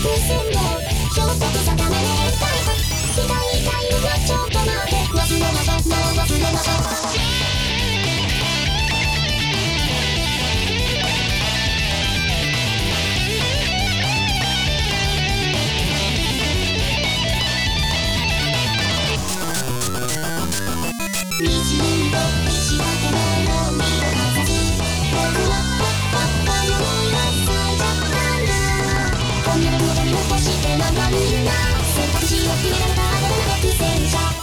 伏線で漂白者が残して守るな選択を決められたあな。たの独占者